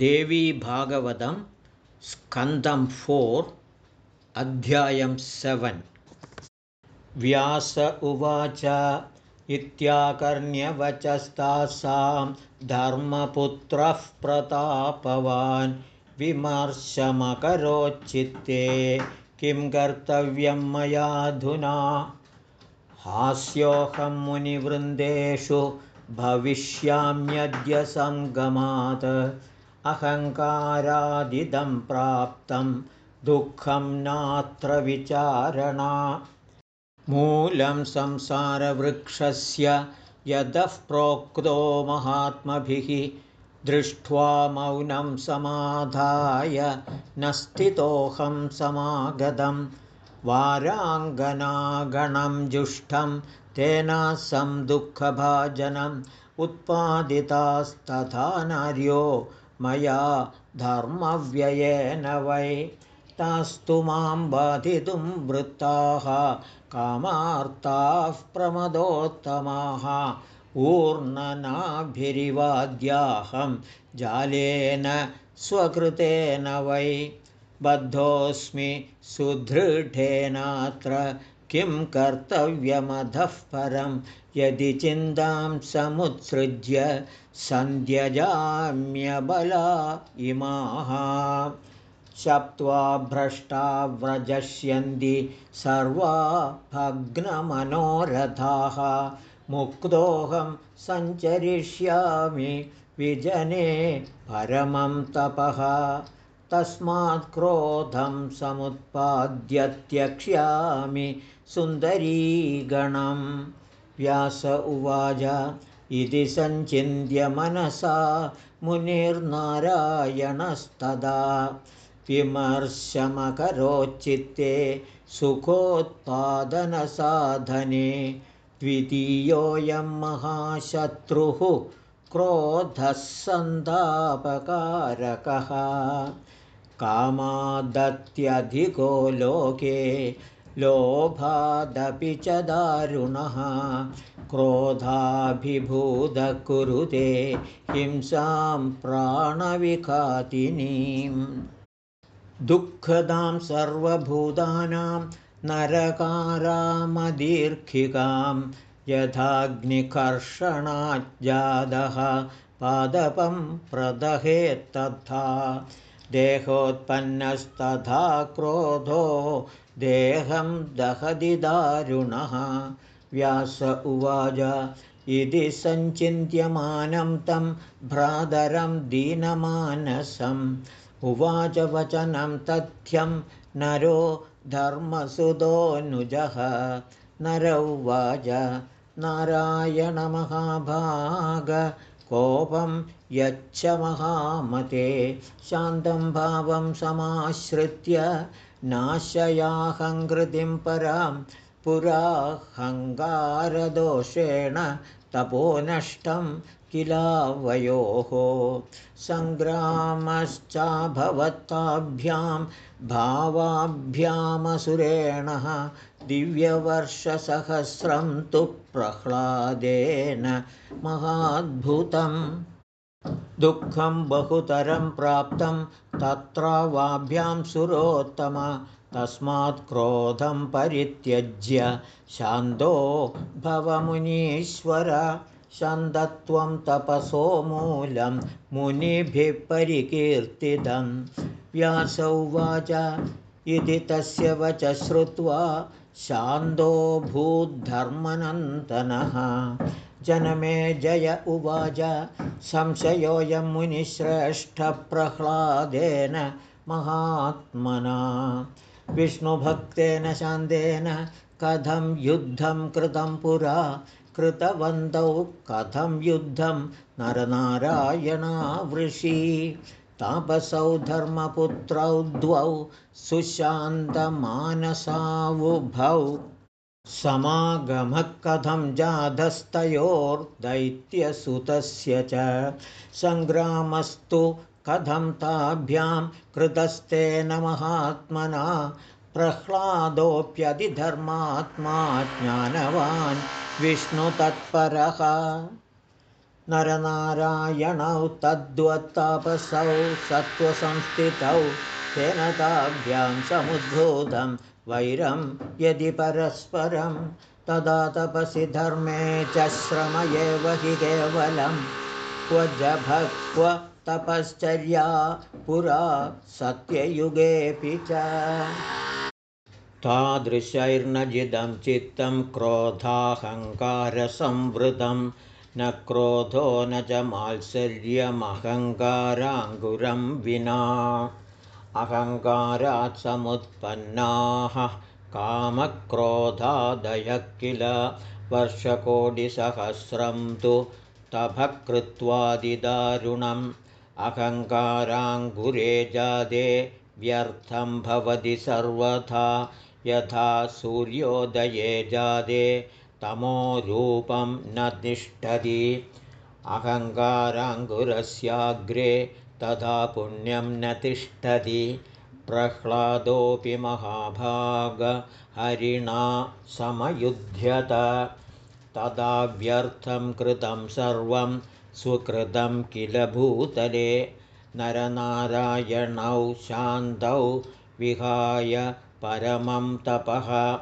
देवीभागवतं स्कन्दं फोर् अध्यायं सेवन्। व्यास उवाच इत्याकर्ण्यवचस्तासां धर्मपुत्रः प्रतापवान् विमर्शमकरोच्चित्ते किं कर्तव्यं मयाधुना हास्योऽहं मुनिवृन्देषु भविष्याम्यद्य सङ्गमात् अहङ्कारादिदं प्राप्तं दुःखं नात्र विचारणा। मूलं संसारवृक्षस्य यतः प्रोक्तो महात्मभिः दृष्ट्वा मौनं समाधाय न स्थितोऽहं समागतं। वाराङ्गनागणं जुष्टं तेनासं दुःखभाजनम् उत्पादितास्तथा नार्यो मया धर्मव्ययेन वै तास्तु मां बाधितुं वृत्ताः कामार्ताः प्रमदोत्तमाः। ऊर्णनाभिरिवाद्याहं जालेन स्वकृतेन वै बद्धोऽस्मि सुदृढेनात्र किं कर्तव्यमधः परं यदि चिन्तां समुत्सृज्य सन्ध्यजाम्यबला इमाः। शप्त्वा भ्रष्टा व्रजष्यन्ति सर्वा भग्नमनोरथाः मुक्तोऽहं सञ्चरिष्यामि विजने परमं तपः। तस्मात् क्रोधं समुत्पाद्य त्यक्ष्यामि सुन्दरीगणं व्यास उवाच। इति सञ्चिन्त्य मनसा मुनिर्नारायणस्तदा। विमर्शमकरोच्चित्ते सुखोत्पादनसाधने। द्वितीयोऽयं महाशत्रुः क्रोधः सन्तापकारकः कामादत्यधिको लोके लोभादपि च दारुणः क्रोधाभिभूतः कुरुते हिंसां प्राणविकातिनीं दुःखदां सर्वभूतानां नरकारामदीर्घिकां यथाग्निकर्षणाज्जातः पादपं प्रदहेत्तथा देहोत्पन्नस्तथा क्रोधो देहं दहति दारुणः। व्यास उवाच इति सञ्चिन्त्यमानं तं भ्रातरं दीनमानसम् उवाच वचनं तथ्यं नरो धर्मसुतोऽनुजः नर उवाच नारायणमहाभागकोपं यच्छ महामते शान्तं भावं समाश्रित्य नाशयाहङ्कृतिं परां पुराहङ्कारदोषेण तपो नष्टं किलावयोः सङ्ग्रामश्चाभवत्ताभ्यां भावाभ्यामसुरेणः दिव्यवर्षसहस्रं तु प्रह्लादेन महाद्भुतम् दुःखं बहुतरं प्राप्तं तत्र वाभ्यां सुरोत्तम तस्मात् क्रोधं परित्यज्य शान्तो भवमुनीश्वर शान्तत्वं तपसो मूलं मुनिभिः परिकीर्तितं। व्यासौ वाच इति तस्य वच श्रुत्वा शान्तो भूद्धर्मनन्दनः। जनमे जय उवाच। संशयोऽयं मुनिश्रेष्ठप्रह्लादेन महात्मना। विष्णुभक्तेन शान्तेन कथं युद्धं कृतं पुरा। कृतवन्तौ कथं युद्धं नरनारायणावृषि तापसौ धर्मपुत्रौ द्वौ सुशान्तमानसावुभौ। समागमः कथं जातस्तयोर्दैत्यसुतस्य च सङ्ग्रामस्तु कथं ताभ्यां कृतस्तेन महात्मना प्रह्लादोऽप्यधिधर्मात्मा ज्ञानवान् विष्णुतत्परः नरनारायणौ तद्वत्तापसौ सत्त्वसंस्थितौ तेन ताभ्यां समुद्भूतं वैरं यदि परस्परं तदा तपसि धर्मे च श्रम एव हि केवलं क्व जभक्व तपश्चर्या पुरा सत्ययुगेऽपि च। तादृशैर्नजिदं चित्तं क्रोधाहङ्कारसंवृतं न क्रोधो न च मात्सर्यमहङ्काराङ्गुरं विना। अहङ्कारात् समुत्पन्नाः कामक्रोधादयः किल वर्षकोटिसहस्रं तु तपः कृत्वादिदारुणम् अहङ्काराङ्गुरे जादे व्यर्थं भवति सर्वथा यथा सूर्योदये जादे तमोरूपं न तिष्ठति। अहङ्काराङ्गुरस्याग्रे तथा पुण्यं न तिष्ठति। प्रह्लादोऽपि महाभागहरिणा समयुध्यत। तदा व्यर्थं कृतं सर्वं सुकृतं किल भूतले। नरनारायणौ शान्तौ विहाय परमं तपः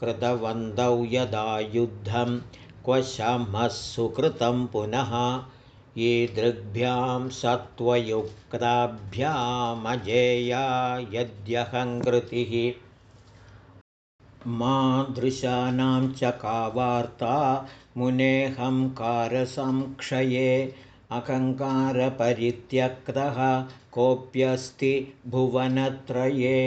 कृतवन्तौ यदा युद्धं क्व शमः पुनः ईदृग्भ्यां सत्त्वयुक्ताभ्यामजेया यद्यहङ्कृतिः मादृशानां च का वार्ता मुनेऽहङ्कारसंक्षये अहङ्कारपरित्यक्तः कोऽप्यस्ति भुवनत्रये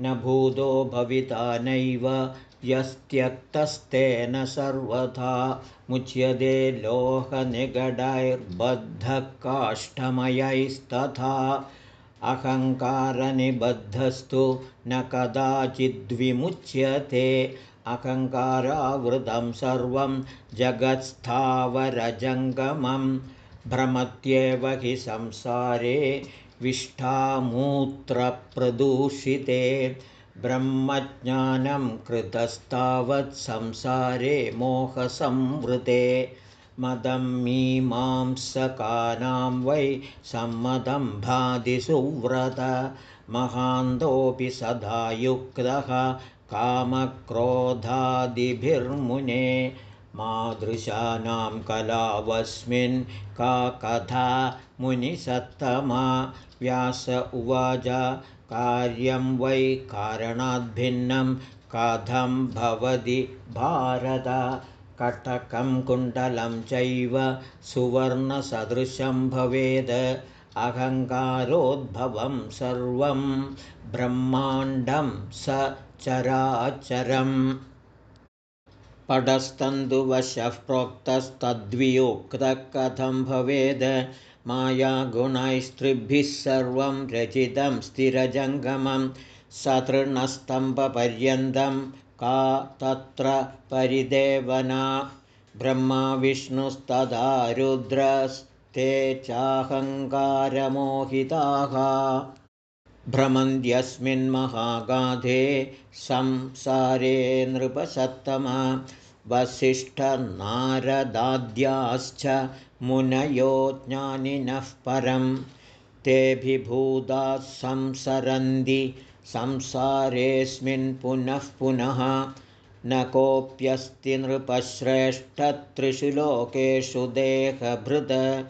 न भूतो भविता नैव यस्त्यक्तस्तेन सर्वथा मुच्यते लोहनिगडैर्बद्धः काष्ठमयैस्तथा अहङ्कारनिबद्धस्तु न कदाचिद्विमुच्यते। अहङ्कारावृतं सर्वं जगत्स्थावरजङ्गमं। भ्रमत्येव हि संसारे विष्ठामूत्रप्रदूषिते ब्रह्मज्ञानं कृतस्तावत् संसारे मोहसंवृते। मदं मीमांसकानां वै सम्मतं भादिसुव्रत महान्तोऽपि सदा युक्तः कामक्रोधादिभिर्मुने मादृशानां कलावस्मिन् का कथा मुनिसत्तमा? व्यास उवाच कार्यं वै कारणाद्भिन्नं कथं भवति भारत? कटकं कुण्डलं चैव सुवर्णसदृशं भवेद् अहङ्कारोद्भवं सर्वं ब्रह्माण्डं स चराचरम् पडस्तन्दुवशः प्रोक्तस्तद्वियुक्तः कथं भवेद्। मायागुणैस्त्रिभिः सर्वं रचितं स्थिरजङ्गमं सतृणस्तम्भपर्यन्तं का तत्र परिदेवना। ब्रह्मा विष्णुस्तदा रुद्रस्ते चाहङ्कारमोहिताः। भ्रमन्त्यस्मिन्महागाधे संसारे नृपसत्तमा वसिष्ठनारदाद्याश्च मुनयो ज्ञानिनः परं। तेऽभिभूताः संसरन्ति संसारेऽस्मिन् पुनः पुनः। न कोऽप्यस्ति नृपश्रेष्ठत्रिषु लोकेषु देहभृद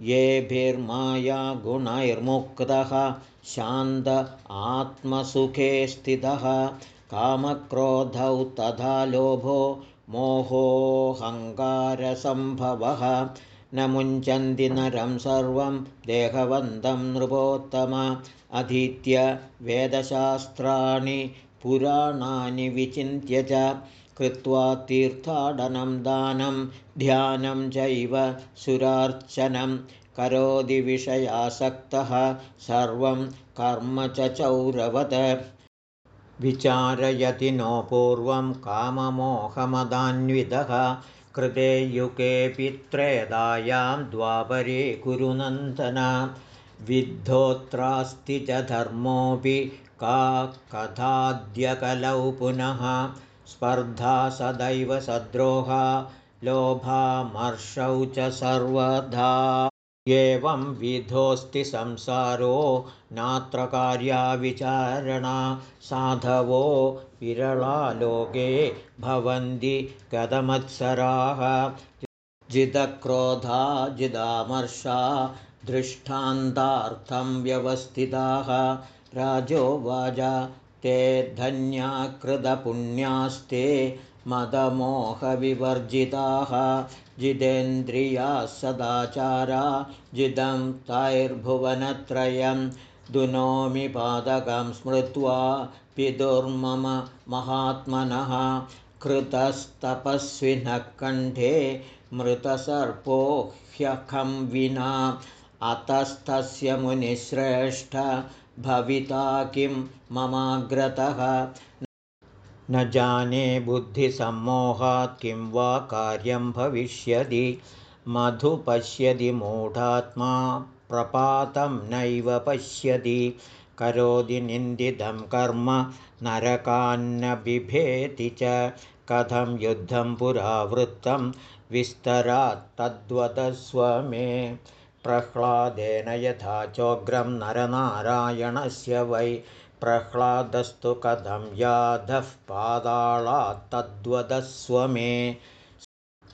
येभिर्मायागुणैर्मुक्तः शान्त आत्मसुखे स्थितः। कामक्रोधौ तथा लोभो मोहोऽहङ्कारसम्भवः न मुञ्चन्ति नरं सर्वं देहवन्तं नृपोत्तम। अधीत्य वेदशास्त्राणि पुराणानि विचिन्त्य च कृत्वा तीर्थाटनं दानं ध्यानं चैव सुरार्चनं। करोति विषयासक्तः सर्वं कर्म च चौरवत् विचारयति नो पूर्वं काममोहमदान्वितः। कृते युगे त्रेदायां द्वापरे कुरुनन्दन। विद्धोत्रास्ति च धर्मोऽपि का कथाद्यकलौ पुनः। स्पर्धा सदैव सद्रोहा लोभामर्षौ च सर्वधा एवं विधोऽस्ति संसारो नात्र कार्याविचारणा साधवो विरलालोके भवन्ति गतमत्सराः जिदक्रोधा जिदामर्षा दृष्टान्तार्थं व्यवस्थिताः। राजोवाच ते धन्याकृतपुण्यास्ते मदमोहविवर्जिताः जितेन्द्रियाः सदाचारा जिदं तैर्भुवनत्रयं दुनोमि पादकं स्मृत्वा पितुर्मम महात्मनः कृतस्तपस्विनः कण्ठे मृतसर्पो ह्यखं विना अतस्तस्य मुनिश्रेष्ठ भविता किं ममाग्रतः न जाने बुद्धिसम्मोहात् किं वा कार्यं भविष्यति। मधु पश्यति मूढात्मा प्रपातं नैव पश्यति। करोति निन्दितं कर्म नरकान्न बिभेति च। कथं युद्धं पुरावृत्तं विस्तरात्तद्वदस्व मे। प्रह्लादेन यथा चोग्रं नरनारायणस्य वै प्रह्लादस्तु कथं याधः पादाळात्तद्वदस्व मे।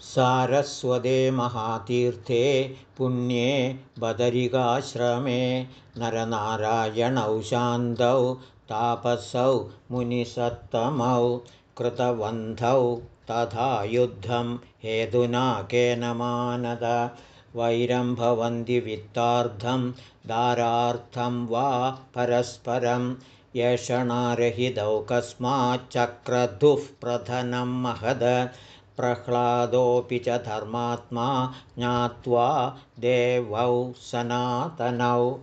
सारस्वते महातीर्थे पुण्ये बदरिकाश्रमे नरनारायणौ शान्तौ तापसौ मुनिसत्तमौ कृतवन्धौ तथा युद्धं हेतुना केन मानद वैरं भवन्ति वित्तार्थं दारार्थं वा परस्परं। यषणारहितौ कस्माच्चक्रधुः प्रधनं महद। प्रह्लादोऽपि च धर्मात्मा ज्ञात्वा देवौ सनातनौ।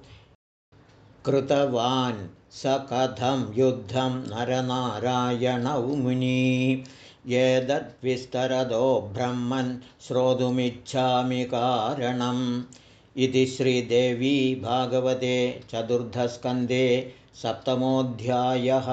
कृतवान् स कथं युद्धं नरनारायणौ मुनी एतद्विस्तरदो ब्रह्मन् श्रोतुमिच्छामि कारणम् इति श्रीदेवी भागवते चतुर्थस्कन्धे सप्तमोऽध्यायः